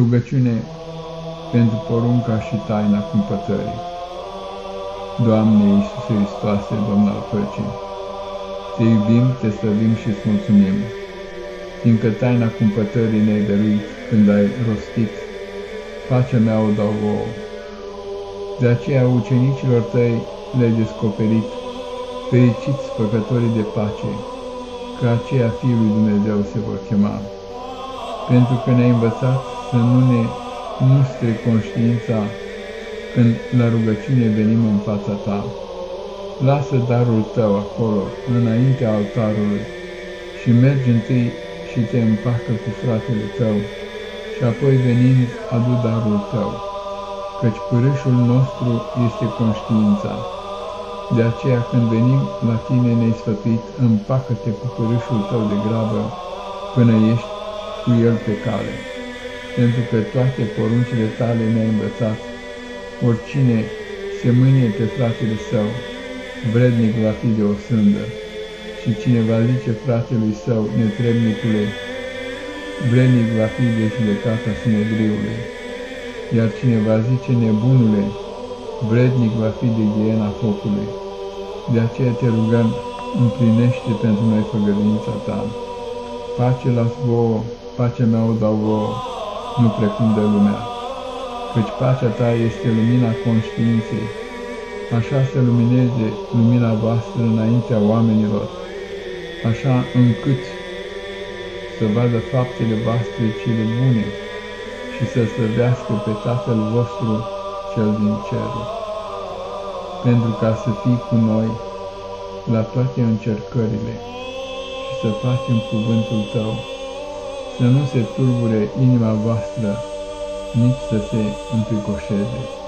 Rugăciune pentru porunca și taina cumpătării. Doamne Iisuse Hristoase, Domn al Păcii, Te iubim, Te slăvim și îți mulțumim, fiindcă taina cumpătării ne-ai dăruit când ai rostit, pacea mea o dau vouă. De aceea ucenicilor Tăi le-ai descoperit, fericiți făcătorii de pace, că aceea Fiului Dumnezeu se vor chema, pentru că ne-ai învățat să nu ne mustre conștiința când la rugăciune venim în fața Ta. Lasă darul Tău acolo, înaintea altarului, și mergi întâi și te împacă cu fratele Tău, și apoi venind adu darul Tău, căci pârâșul nostru este conștiința. De aceea când venim la Tine ne-ai sfătuit, împacă-te cu pârâșul Tău de grabă, până ești cu el pe cale pentru că toate poruncile tale ne-ai învățat. Oricine se mânie pe fratele său, vrednic va fi de o sândă, și cine va zice fratelui său, netrebnicule, vrednic va fi de judecata sinedriului, iar cine va zice nebunule, vrednic va fi de ghiena focului. De aceea te rugăm, împlinește pentru noi făgăduința ta. Pace las vouă, pacea mea o dau vouă, nu precum de lumea, căci pacea ta este lumina conștiinței, așa să lumineze lumina voastră înaintea oamenilor, așa încât să vadă faptele voastre cele bune și să slăvească pe Tatăl vostru cel din cer, pentru ca să fii cu noi la toate încercările și să facem cuvântul Tău să nu se tulbure inima voastră, nici să se întricoșeze.